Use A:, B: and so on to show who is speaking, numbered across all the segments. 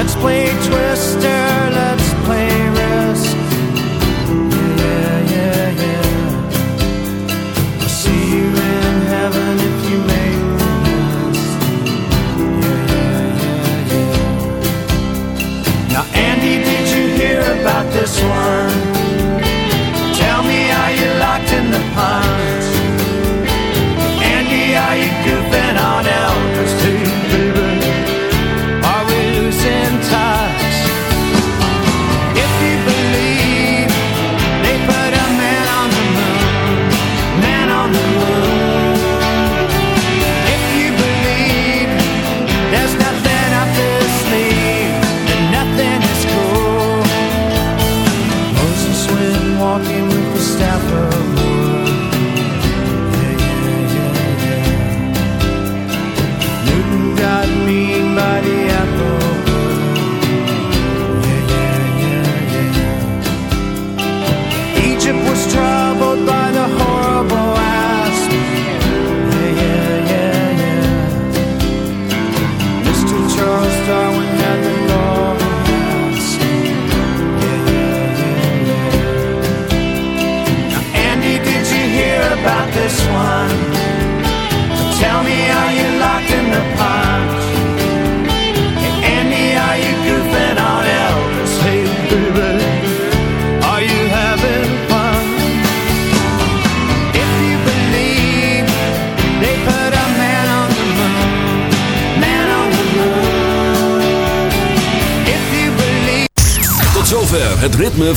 A: Let's play Twister,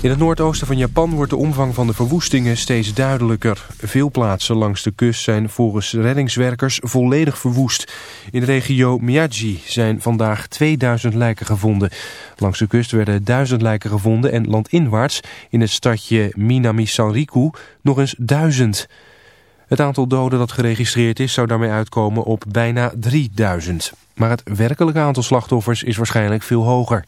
B: In het noordoosten van Japan wordt de omvang van de verwoestingen steeds duidelijker. Veel plaatsen langs de kust zijn volgens reddingswerkers volledig verwoest. In de regio Miyagi zijn vandaag 2000 lijken gevonden. Langs de kust werden 1000 lijken gevonden en landinwaarts in het stadje Minami Sanriku nog eens 1000. Het aantal doden dat geregistreerd is zou daarmee uitkomen op bijna 3000. Maar het werkelijke aantal slachtoffers is waarschijnlijk veel hoger.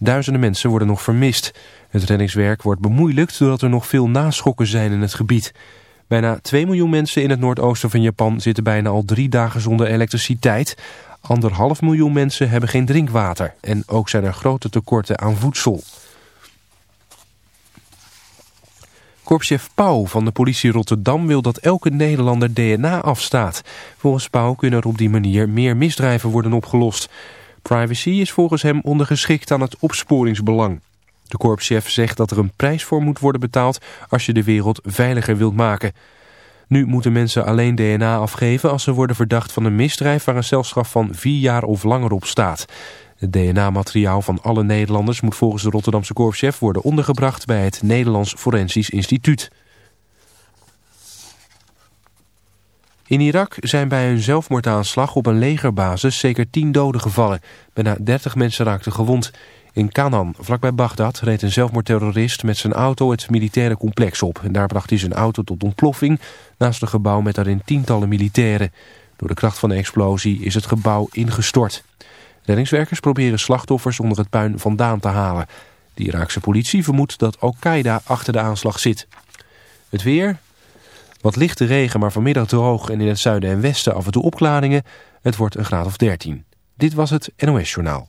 B: Duizenden mensen worden nog vermist. Het reddingswerk wordt bemoeilijkt doordat er nog veel naschokken zijn in het gebied. Bijna 2 miljoen mensen in het noordoosten van Japan zitten bijna al drie dagen zonder elektriciteit. Anderhalf miljoen mensen hebben geen drinkwater. En ook zijn er grote tekorten aan voedsel. Korpschef Pauw van de politie Rotterdam wil dat elke Nederlander DNA afstaat. Volgens Pauw kunnen er op die manier meer misdrijven worden opgelost. Privacy is volgens hem ondergeschikt aan het opsporingsbelang. De korpschef zegt dat er een prijs voor moet worden betaald als je de wereld veiliger wilt maken. Nu moeten mensen alleen DNA afgeven als ze worden verdacht van een misdrijf waar een celstraf van vier jaar of langer op staat. Het DNA-materiaal van alle Nederlanders moet volgens de Rotterdamse korpschef worden ondergebracht bij het Nederlands Forensisch Instituut. In Irak zijn bij een zelfmoordaanslag op een legerbasis zeker 10 doden gevallen. Bijna 30 mensen raakten gewond. In Kanan, vlakbij Bagdad, reed een zelfmoordterrorist met zijn auto het militaire complex op. En daar bracht hij zijn auto tot ontploffing naast een gebouw met daarin tientallen militairen. Door de kracht van de explosie is het gebouw ingestort. Reddingswerkers proberen slachtoffers onder het puin vandaan te halen. De Iraakse politie vermoedt dat Al-Qaeda achter de aanslag zit. Het weer, wat lichte regen, maar vanmiddag droog en in het zuiden en westen af en toe opklaringen. Het wordt een graad of 13. Dit was het NOS Journaal.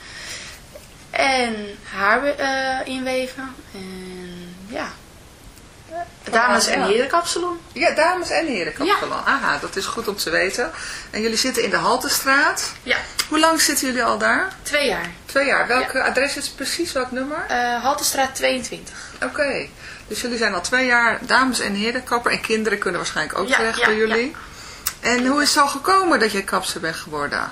C: En haar eh, inweven. En ja, dames- en
D: ja.
C: herenkapsalon.
D: Ja, dames en heren kapsalon. Aha, dat is goed om te weten. En jullie zitten in de Haltestraat.
C: Ja,
D: Hoe lang zitten jullie al daar?
C: twee jaar.
D: Twee jaar. Welk adres is precies? Welk nummer?
C: Eh Haltestraat 22.
D: Oké. Dus jullie zijn al twee jaar dames en heren kapper. En kinderen kunnen waarschijnlijk ook
C: Ja,
D: terecht
C: ja,
D: bij jullie. En hoe is het zo gekomen dat je kapster bent geworden?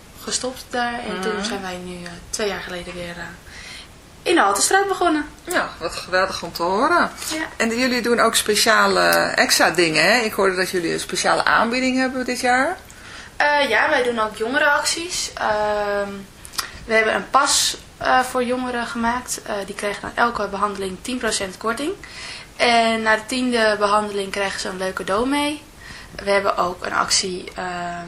C: gestopt daar. En
D: Mhm.
C: toen zijn wij nu eh, twee jaar geleden weer eh, in de Haltestraat begonnen.
D: Ja, wat geweldig om te horen.
C: Ja.
D: En jullie doen ook speciale extra dingen, hè? Ik hoorde dat jullie een speciale aanbieding hebben dit jaar.
C: Eh, ja, wij doen ook jongerenacties. Ehm, we hebben een pas voor jongeren gemaakt. Die kregen aan elke behandeling 10% korting. En na de tiende behandeling krijgen ze een leuke cadeau mee. We hebben ook een actie, ehm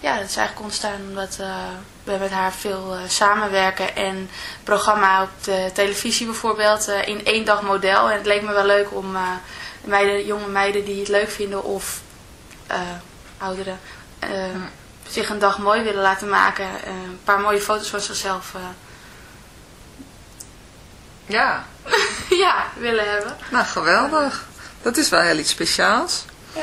C: ja, dat is eigenlijk ontstaan omdat eh, we met haar veel eh, samenwerken. En programma op de televisie bijvoorbeeld eh, in één dag model. En het leek me wel leuk om meiden, jonge meiden die het leuk vinden of ouderen... zich een dag mooi willen laten maken. een paar mooie foto's van zichzelf
D: Ja,
C: ja, willen hebben.
D: nou geweldig. Dat is wel heel iets speciaals.
C: Ja.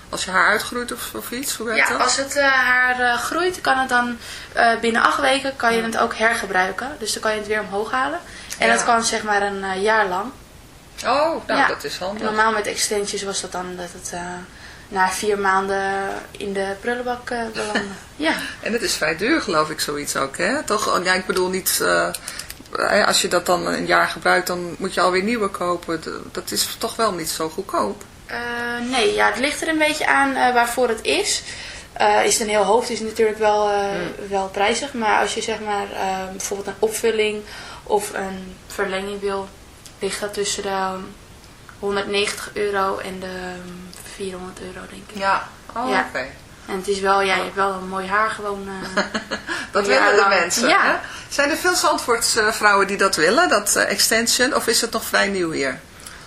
D: als je haar uitgroeit of, of iets. Hoe werkt
C: Ja,
D: dat?
C: als het eh, haar eh, groeit, kan het dan eh, binnen acht weken kan je het ook hergebruiken. Dus dan kan je het weer omhoog halen. En
D: Ja.
C: dat kan zeg maar een jaar lang.
D: Oh, nou
C: Ja.
D: dat is
C: En
D: handig.
C: normaal met extensions was dat dan dat het na vier maanden in de prullenbak belandde. ja.
D: En het is vrij duur geloof ik zoiets ook, hè? Toch? Oh, Ja, ik bedoel niet... als je dat dan een jaar gebruikt, dan moet je alweer nieuwe kopen. Dat is toch wel niet zo goedkoop.
C: Eh, nee, ja, het ligt er een beetje aan eh, waarvoor het is. Eh, is het een heel hoofd, is het natuurlijk wel, eh, wel prijzig. Maar als je zeg maar bijvoorbeeld een opvulling of een verlenging wil, ligt dat tussen de um, 190 euro en de um, 400 euro, denk ik.
D: Ja. Oh,
C: Ja.
D: oké.
C: En het is wel, ja, je hebt wel een mooi haar gewoon.
D: Dat willen de mensen.
C: Ja.
D: Hè? Zijn er veel Zandvoortse vrouwen die dat willen, dat extension? Of is het nog vrij nieuw hier?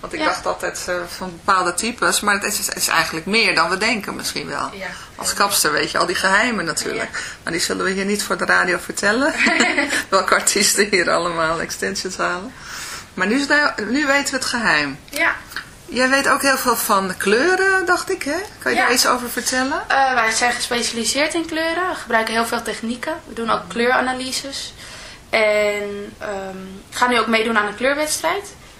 D: Want ik
C: Ja.
D: dacht altijd eh, van bepaalde types, maar het is, het is eigenlijk meer dan we denken misschien wel.
C: Ja.
D: Als kapster weet je al die geheimen natuurlijk. Maar die zullen we hier niet voor de radio vertellen. Welke artiesten hier allemaal extensions halen. Maar nu, weten we het geheim.
C: ja.
D: Jij weet ook heel veel van kleuren, dacht ik, hè? Kan je daar iets over vertellen?
C: Eh, wij zijn gespecialiseerd in kleuren. We gebruiken heel veel technieken. We doen ook kleuranalyses. En ehm, ik ga nu ook meedoen aan een kleurwedstrijd.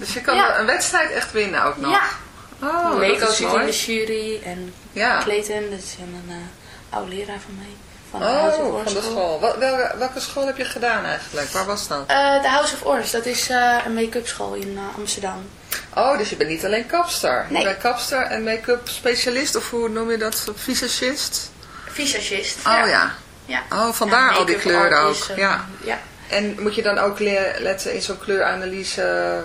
D: Dus je kan
C: Ja.
D: een wedstrijd echt winnen ook nog.
C: ja,
D: Oh,
C: Lego
D: dat is
C: zit in de jury en
D: Ja.
C: Clayton, dat is een eh, oude leraar van mij. Van de House of
D: Oh, van de school. Welke, welke school heb je gedaan eigenlijk? Waar was dat?
C: Eh, de House of Orange, dat is eh, een make-up school in Amsterdam.
D: Oh, dus je bent niet alleen kapster.
C: Nee.
D: Je bent kapster en make-up specialist, of hoe noem je dat? Visagist?
C: Visagist.
D: Oh ja.
C: ja.
D: Oh, vandaar al die kleuren ook. Ja.
C: ja.
D: En moet je dan ook le- letten in zo'n kleuranalyse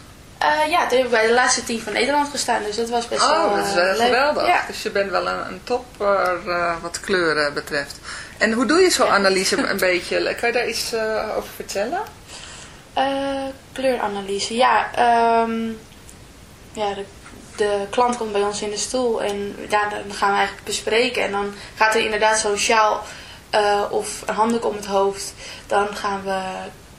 C: Eh, ja, toen heb ik bij de laatste team van Nederland gestaan. Dus dat was best wel
D: Oh, dat is
C: eh,
D: wel
C: leuk.
D: geweldig.
C: Ja.
D: Dus je bent wel een, een topper eh, wat kleuren betreft. En hoe doe je zo'n analyse een beetje? Kan je daar iets eh, over vertellen?
C: Eh, kleuranalyse, ja. ehm, ja de, de klant komt bij ons in de stoel en ja, dan gaan we eigenlijk bespreken. En dan gaat er inderdaad zo'n sjaal eh, of een handdoek om het hoofd. Dan gaan we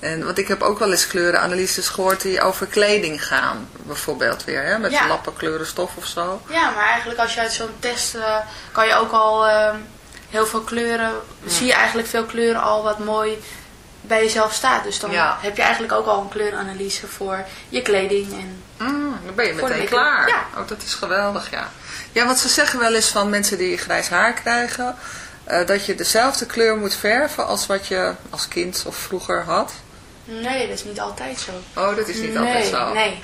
D: En want ik heb ook wel eens kleurenanalyses gehoord die over kleding gaan. Bijvoorbeeld weer, hè? met
C: Ja.
D: lappen kleurenstof of zo.
C: Ja, maar eigenlijk als je uit zo'n test eh, kan je ook al ehm, heel veel kleuren, zie je eigenlijk veel kleuren al wat mooi bij jezelf staat. Dus dan
D: Ja.
C: heb je eigenlijk ook al een kleuranalyse voor je kleding. En,
D: Mm, dan ben je meteen klaar.
C: Ja.
D: Oh, dat is geweldig, ja. Ja, want ze zeggen wel eens van mensen die grijs haar krijgen... eh, dat je dezelfde kleur moet verven als wat je als kind of vroeger had.
C: Nee, dat is niet altijd zo.
D: Oh, dat is niet
C: nee,
D: altijd zo.
C: Nee,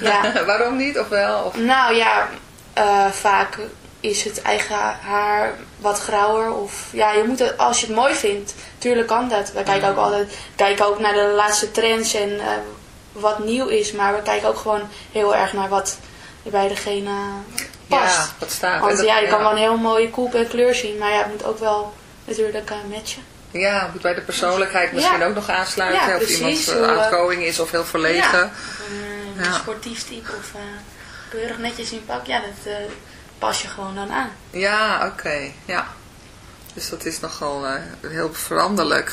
C: ja.
D: Waarom niet? Of wel? Of...
C: nou ja, eh, vaak is het eigen haar wat grauwer. Of ja, je moet het, als je het mooi vindt, tuurlijk kan dat. We kijken ook altijd kijken ook naar de laatste trends en eh, wat nieuw is. Maar we kijken ook gewoon heel erg naar wat bij degene past.
D: Ja, wat staat.
C: Want
D: dat-
C: ja, je kan wel een heel mooie koep en kleur zien, maar ja, het moet ook wel natuurlijk eh, matchen.
D: Ja, moet bij de persoonlijkheid misschien
C: Ja.
D: ook nog aansluiten.
C: Ja,
D: of
C: precies,
D: iemand uh,
C: eh,
D: outgoing is of heel verlegen.
C: Ja. Of een, eh, sportief type of eh, keurig netjes in pak. Ja, dat eh, pas je gewoon dan aan.
D: Ja, oké. Ja. Dus dat is nogal eh, heel veranderlijk.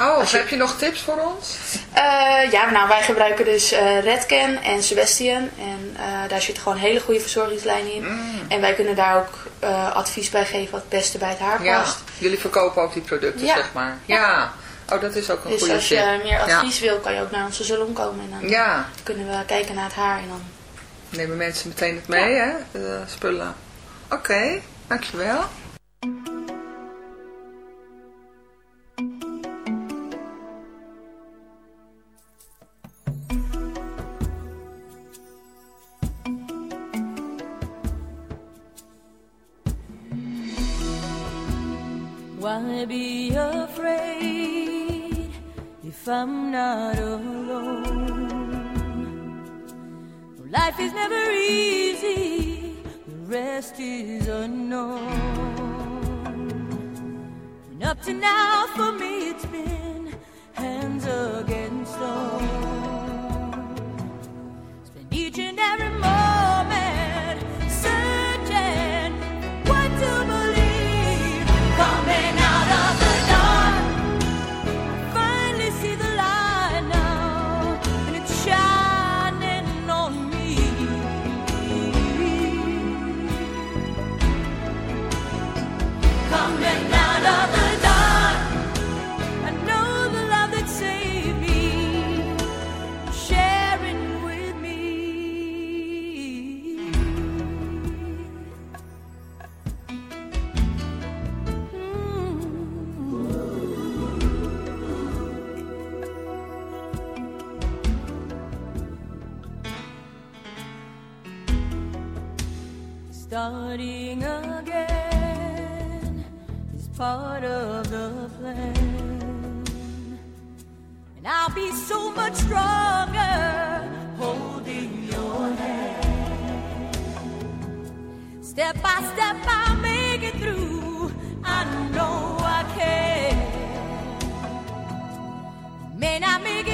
D: Oh,
C: Als je-
D: heb je nog tips voor ons?
C: Eh, ja, nou wij gebruiken dus eh Redken en Sebastian. En eh, daar zit gewoon een hele goede verzorgingslijn in. En wij kunnen daar ook advies bij geven wat het beste bij het haar
D: Ja,
C: past.
D: jullie verkopen ook die producten,
C: Ja.
D: zeg maar. Ja. Oh, dat is ook een
C: Dus
D: goede
C: als
D: tip.
C: je meer
D: Ja.
C: advies wil, kan je ook naar onze salon komen. En dan
D: Ja,
C: kunnen we kijken naar het haar. En dan...
D: nemen mensen meteen het mee, hè? De spullen. Oké, dankjewel.
E: If I'm not alone? Life is never easy, the rest is unknown. And up to now, for me, it's been hands against stone. Spend each and every
F: part of the plan. And I'll be so much stronger holding your hand. Step by step, I'll make it through. I know I can. May not make it.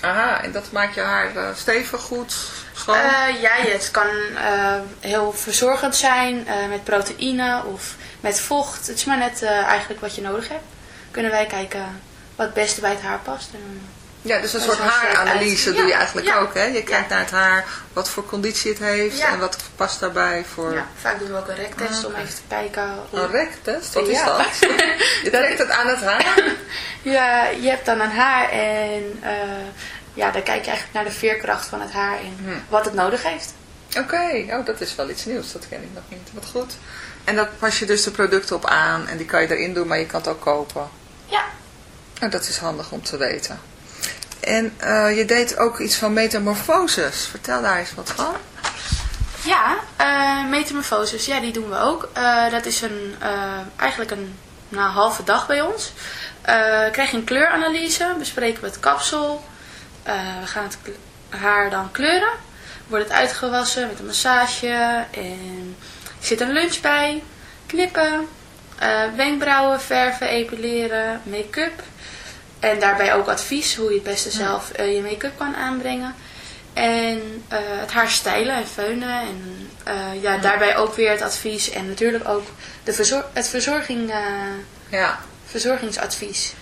D: Aha, en dat maakt je haar eh, stevig, goed, schoon?
C: Eh, ja, het kan eh, heel verzorgend zijn met proteïne of met vocht. Het is maar net eigenlijk wat je nodig hebt. Kunnen wij kijken wat het beste bij het haar past.
D: Ja, dus een
C: en
D: soort haaranalyse doe je eigenlijk
C: ja,
D: ook, hè? Je kijkt
C: ja.
D: naar het haar, wat voor conditie het heeft
C: Ja.
D: en wat past daarbij voor...
C: ja, vaak doen we ook een rektest om
D: Ah,
C: even te kijken. hoe-
D: Een rektest? Wat is dat? Je trekt het aan het haar?
C: Ja, je hebt dan een haar en eh, ja, dan kijk je eigenlijk naar de veerkracht van het haar en
D: Hm.
C: wat het nodig heeft.
D: Oké, oh, dat is wel iets nieuws, dat ken ik nog niet. Wat goed. En daar pas je dus de producten op aan en die kan je erin doen, maar je kan het ook kopen.
C: Ja,
D: Nou, dat is handig om te weten. En eh, je deed ook iets van metamorfoses. Vertel daar eens wat van.
C: ja metamorfoses, ja, die doen we ook. Eh, dat is een, eigenlijk een nou, halve dag bij ons. Krijg je een kleuranalyse, bespreken we het kapsel. We gaan het haar dan kleuren. Wordt het uitgewassen met een massage en er zit een lunch bij. Knippen, wenkbrauwen verven, epileren, make-up. En daarbij ook advies hoe je het beste zelf eh, je make-up kan aanbrengen. En eh, het haar stijlen en feunen. En eh, ja, daarbij ook weer het advies. En natuurlijk ook de verzor het verzorging,
D: Ja.
C: verzorgingsadvies.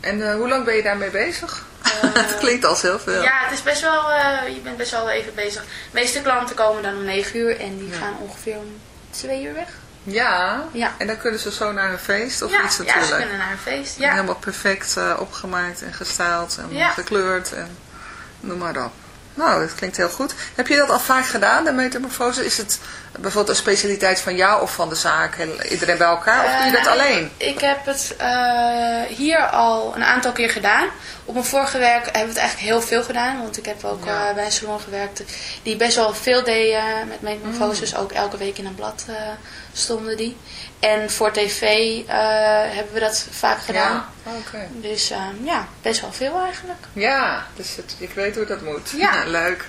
D: En hoe lang ben je daarmee bezig? Het klinkt als heel veel.
C: Ja, het is best wel, je bent best wel even bezig. De meeste klanten komen dan om 9 uur en die gaan ongeveer om 2 uur weg.
D: Ja.
C: Ja.
D: En dan kunnen ze zo naar een feest of
C: ja,
D: iets
C: ja,
D: natuurlijk.
C: ze kunnen naar een feest.
D: En
C: Ja,
D: Helemaal perfect eh, opgemaakt en gestyled en
C: Ja.
D: gekleurd en noem maar op. Nou, dat klinkt heel goed. Heb je dat al vaak gedaan, de metamorfose? Is het bijvoorbeeld een specialiteit van jou of van de zaak? Heel- Iedereen bij elkaar? Of doe je dat
C: Eh,
D: alleen?
C: Ik heb het eh, hier al een aantal keer gedaan. Op mijn vorige werk hebben we het eigenlijk heel veel gedaan. Want ik heb ook
D: Ja.
C: eh, bij een salon gewerkt die best wel veel deden met metamorfoses. Ook elke week in een blad stonden die. En voor tv hebben we dat vaak gedaan.
D: Ja.
C: Dus eh, ja, best wel veel eigenlijk.
D: Ja, dus het, ik weet hoe dat moet.
C: Ja.
D: Leuk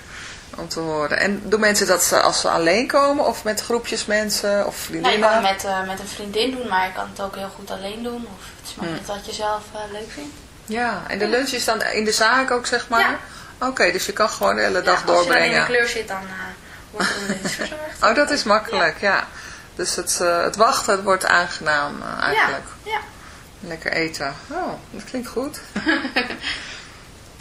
D: om te horen. En doen mensen dat ze- als ze alleen komen of met groepjes mensen of
C: Nou, je
D: vriendinnen?
C: kan het met, eh, met een vriendin doen, maar je kan het ook heel goed alleen doen. Of het is maar
D: Hmm.
C: wat je zelf eh, leuk vindt.
D: Ja, en de lunch is dan in de zaak ook, zeg maar?
C: Ja.
D: Oké, dus je kan gewoon de hele
C: Ja,
D: dag
C: als je in
D: doorbrengen.
C: de kleur zit, dan eh, wordt er onmiddellijk verzorgd.
D: Oh, dat is makkelijk, ja. Dus het, het wachten het wordt aangenaam eigenlijk.
C: Ja,
D: Lekker eten. Oh, dat klinkt goed.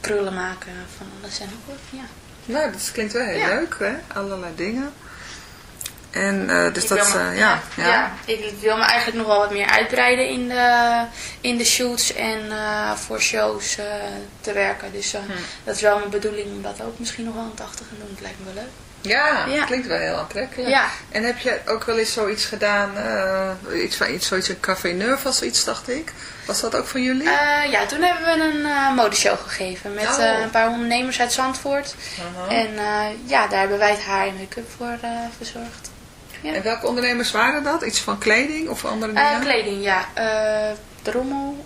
C: krullen maken van alles en nog wat. Ja.
D: Nou, dat klinkt wel heel
C: Ja.
D: leuk, hè? Allerlei dingen. En eh, dus
C: Ik
D: dat,
C: me-
D: eh, ja, ja.
C: ja, ik wil me eigenlijk nog wel wat meer uitbreiden in de, in de shoots en eh, voor shows te werken. Dus
D: Hm.
C: dat is wel mijn bedoeling om dat ook misschien nog wel aan 80 te doen. Het lijkt me wel leuk.
D: Ja,
C: Ja.
D: klinkt wel heel aantrekkelijk.
C: Ja.
D: En heb je ook wel eens zoiets gedaan, eh, iets van iets, zoiets een Café Nerve of zoiets, dacht ik? Was dat ook van jullie?
C: Eh, ja, toen hebben we een eh, modeshow gegeven met
D: Oh.
C: een paar ondernemers uit Zandvoort.
D: Aha.
C: En ja, daar hebben wij het haar en make-up voor verzorgd. Ja.
D: En welke ondernemers waren dat? Iets van kleding of andere dingen?
C: kleding, ja. Drommel,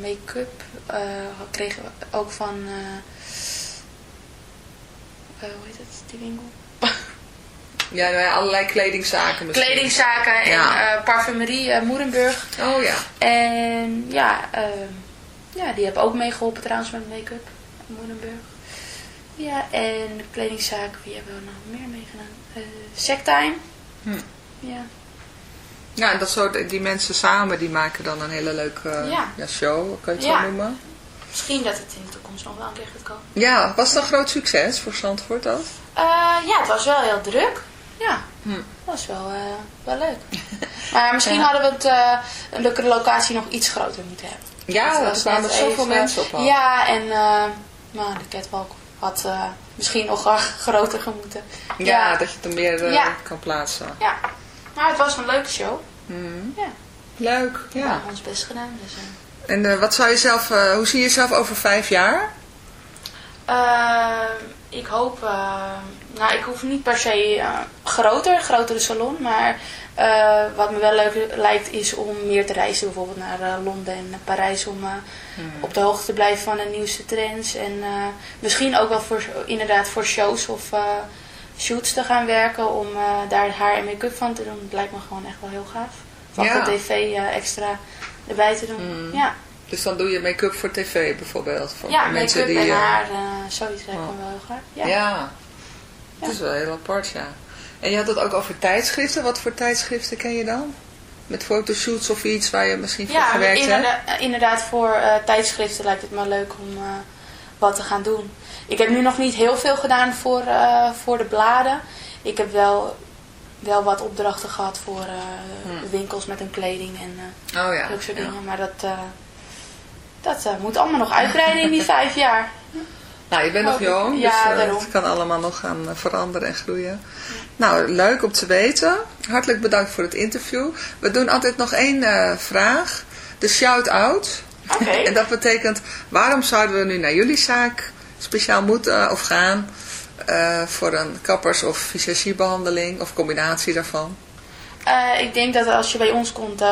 C: make-up kregen we ook van, hoe heet het, die winkel?
D: Ja, nou ja, allerlei kledingzaken misschien.
C: Kledingzaken en
D: Ja.
C: eh, parfumerie eh, Moerenburg.
D: Oh ja.
C: En ja, eh, ja, die hebben ook meegeholpen trouwens met make-up, Moerenburg. Ja, en de kledingzaken, wie hebben we nog meer meegedaan? Eh Sectime.
D: Hm.
C: Ja.
D: Ja, en dat soort, die mensen samen, die maken dan een hele leuke
C: Ja.
D: ja, show, kan je het zo noemen?
C: misschien dat het in de toekomst nog wel een keer gaat komen.
D: Ja, was het een groot succes voor Zandvoort dat?
C: Eh, ja, het was wel heel druk. Ja,
D: Hm.
C: dat was wel, eh, wel leuk. maar misschien
D: Ja.
C: hadden we het, eh, een leuke locatie nog iets groter moeten hebben.
D: Ja, er kwamen zoveel mensen op.
C: Ja, en nou, de catwalk had misschien nog groter gemoeten.
D: Ja, dat je het er meer
C: Ja.
D: kan plaatsen.
C: Ja, maar het was een leuke show.
D: Mhm.
C: Ja,
D: Leuk,
C: we
D: ja.
C: hebben ons best gedaan. Dus.
D: En wat zou je zelf, hoe zie je jezelf over vijf jaar?
C: Ik hoop, eh, nou ik hoef niet per se eh, groter, grotere salon, maar eh, wat me wel leuk lijkt is om meer te reizen, bijvoorbeeld naar Londen en Parijs, om eh, op de hoogte te blijven van de nieuwste trends en misschien ook wel voor, inderdaad voor shows of shoots te gaan werken, om daar haar en make-up van te doen. Dat lijkt me gewoon echt wel heel gaaf.
D: Ja.
C: achter tv extra erbij te doen. Ja,
D: Dus dan doe je make-up voor tv bijvoorbeeld. Voor
C: ja
D: mensen
C: make-up
D: die,
C: en
D: eh,
C: haar, eh, zoiets lijkt me wel heel gaaf.
D: Ja.
C: Ja.
D: dat is wel heel apart, ja. En je had het ook over tijdschriften. Wat voor tijdschriften ken je dan? Met fotoshoots of iets waar je misschien voor
C: Ja,
D: gewerkt hebt?
C: inderdaad, inderdaad voor eh, tijdschriften lijkt het me leuk om wat te gaan doen. Ik heb nu nog niet heel veel gedaan voor, voor de bladen. Ik heb wel, wel wat opdrachten gehad voor eh, winkels met hun kleding en eh
D: Oh ja.
C: zulke soort
D: ja.
C: dingen. Maar dat, dat eh, moet allemaal nog uitbreiden in die vijf jaar.
D: Nou, je bent nog jong,
C: Ja,
D: dus eh, het kan allemaal nog gaan eh, veranderen en groeien. Nou, leuk om te weten. Hartelijk bedankt voor het interview. We doen altijd nog één vraag. De shout-out.
C: Oké.
D: en dat betekent, waarom zouden we nu naar jullie zaak speciaal moeten of gaan... voor een kappers- of visagiebehandeling of combinatie daarvan?
C: Ik denk dat als je bij ons komt,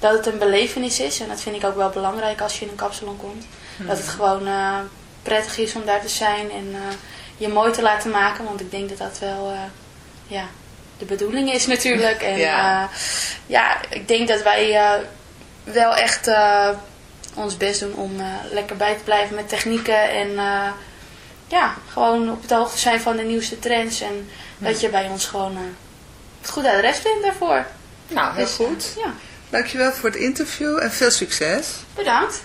C: dat het een belevenis is. En dat vind ik ook wel belangrijk als je in een kapsalon komt. Dat het gewoon eh, prettig is om daar te zijn en eh, je mooi te laten maken. Want ik denk dat dat wel eh, ja, de bedoeling is natuurlijk. En
D: Ja.
C: ja, ik denk dat wij wel echt ons best doen om lekker bij te blijven met technieken. En ja, gewoon op de hoogte zijn van de nieuwste trends. En dat je bij ons gewoon... het goed adres vindt daarvoor.
D: Nou, heel
C: Dus,
D: goed.
C: Ja,
D: Dankjewel voor het interview en veel succes.
C: bedankt.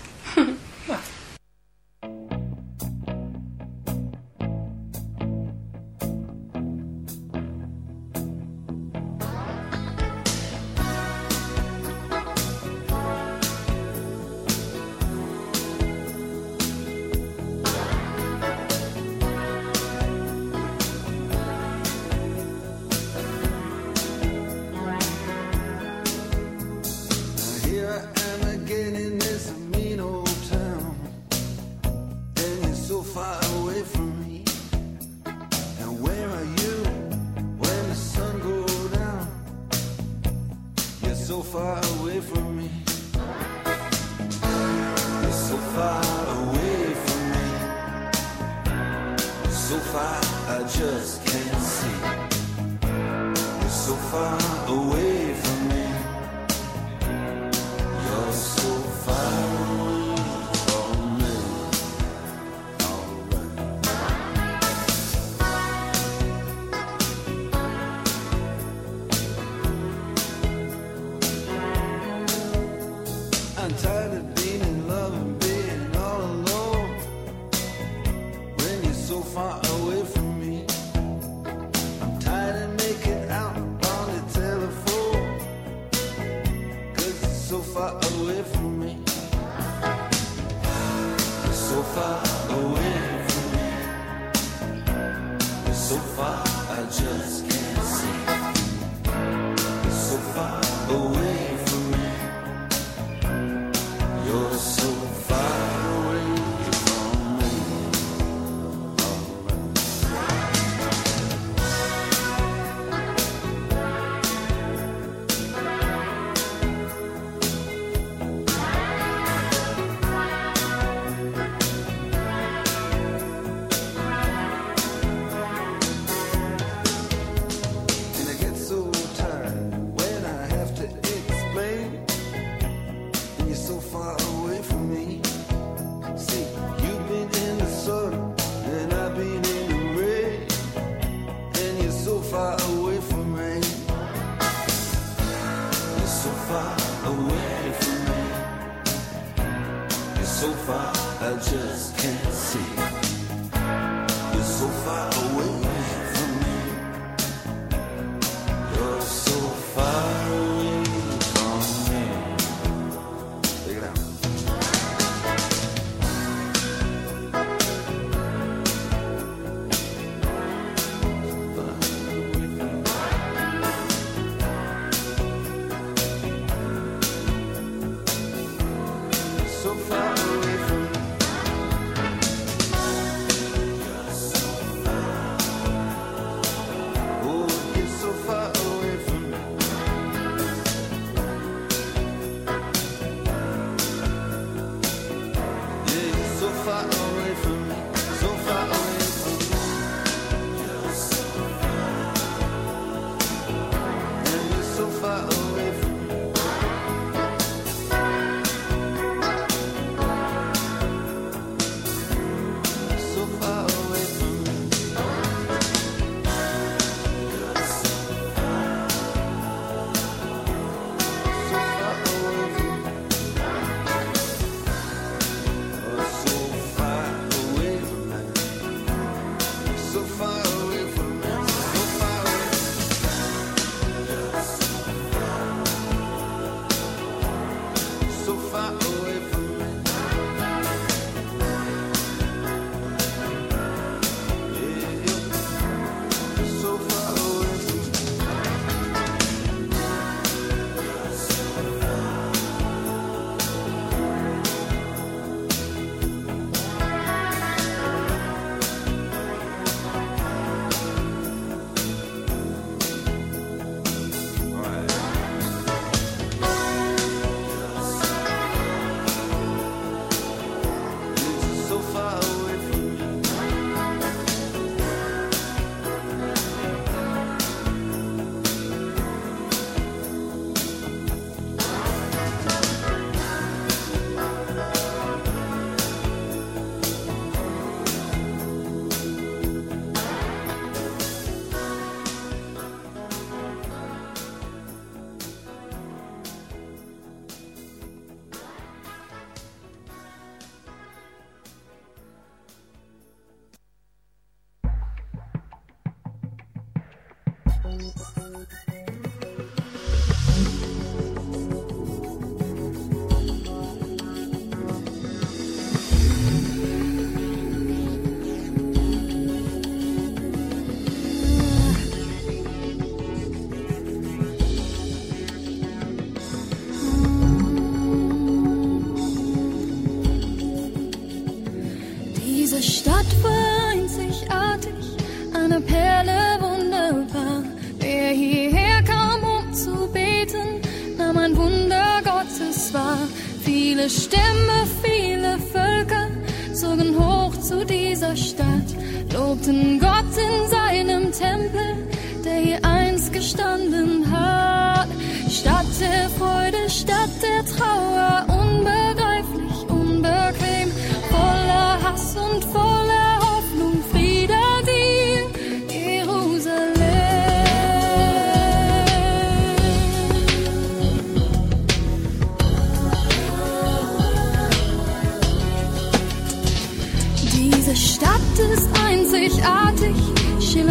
F: Stämme, viele Völker zogen hoch zu dieser Stadt, lobten Gott in seinem Tempel, der hier einst gestanden hat. Stadt der Freude, Stadt der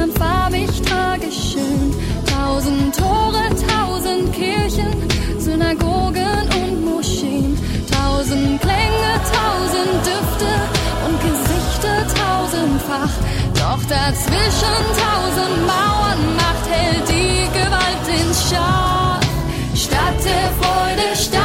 F: Deutschland farbig, tragisch schön. Tausend Tore, tausend Kirchen, Synagogen und Moscheen. Tausend Klänge, tausend Düfte und Gesichter tausendfach. Doch dazwischen tausend Mauern macht hält die Gewalt ins Schach. Stadt der Freude, Stadt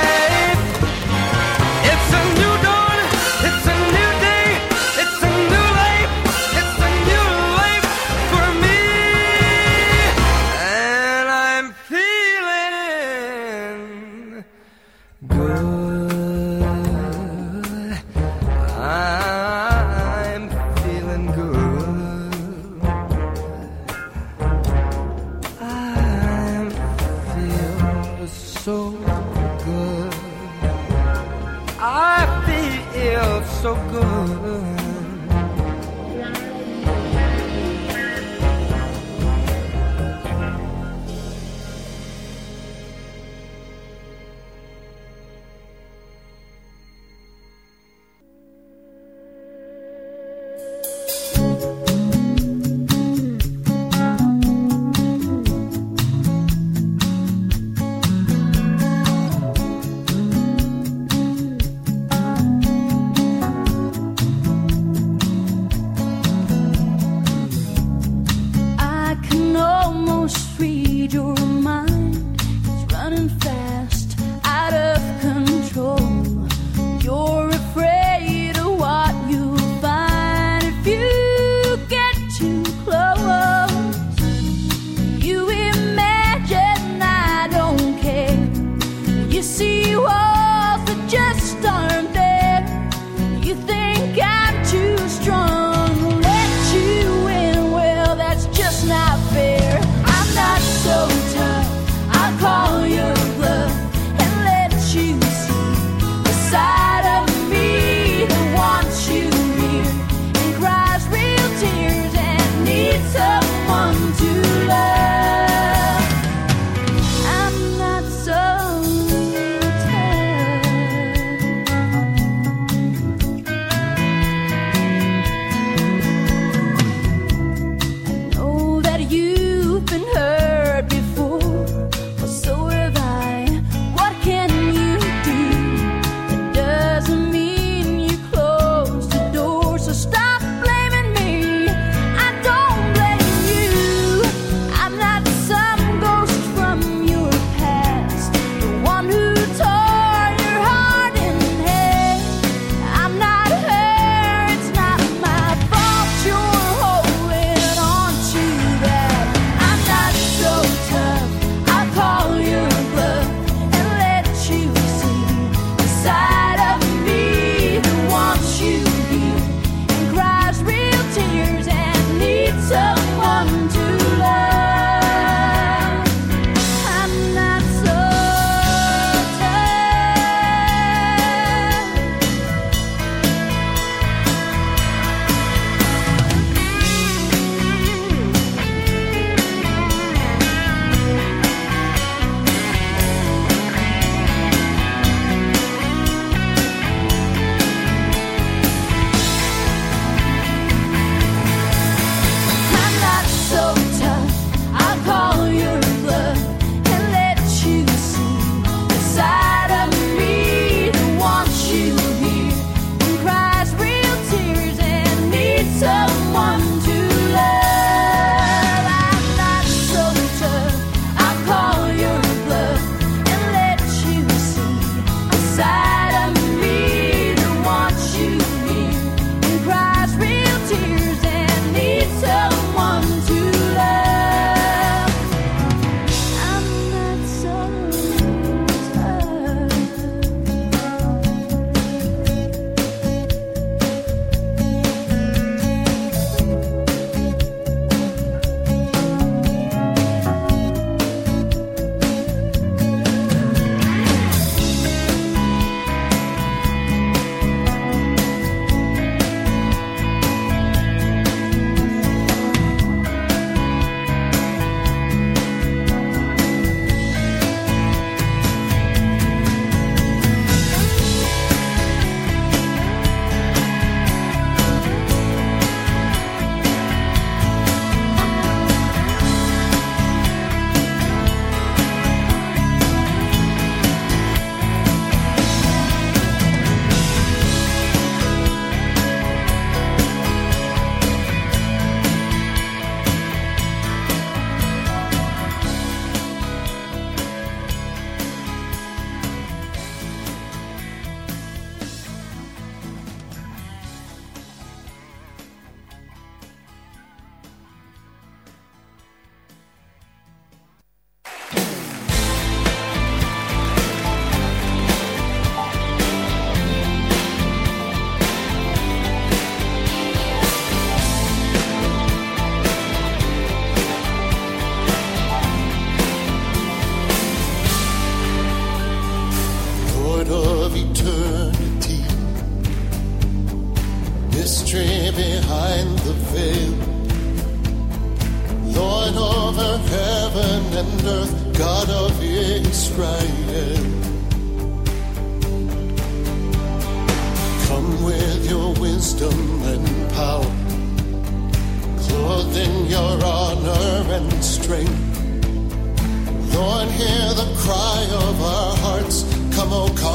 G: follow.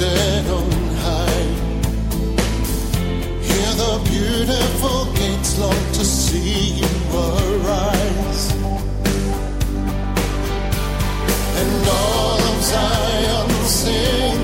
G: lifted on high. Hear the beautiful gates long to see you arise. And all of Zion sing.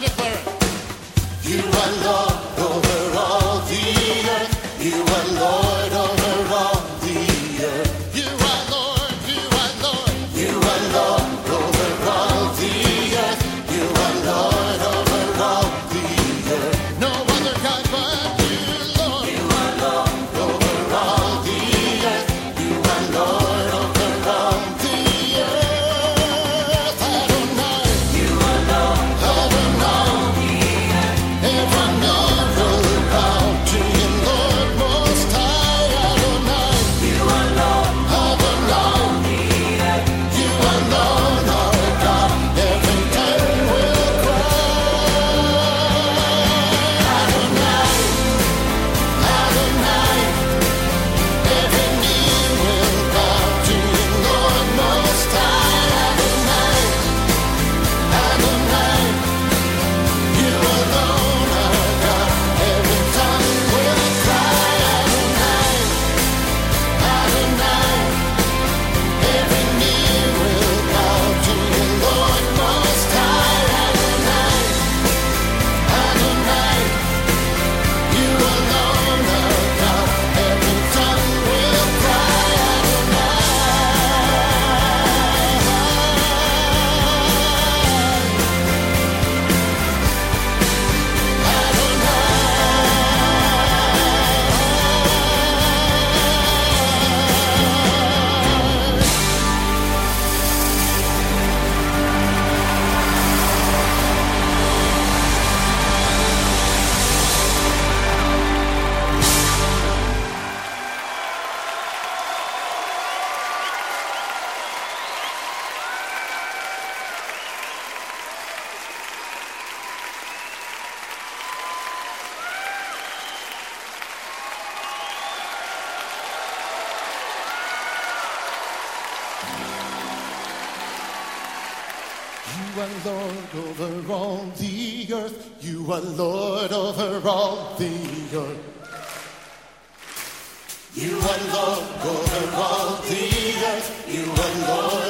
G: You for it. You. are Lord over all the earth. You are Lord over all the earth. You are Lord over all the earth. You are Lord.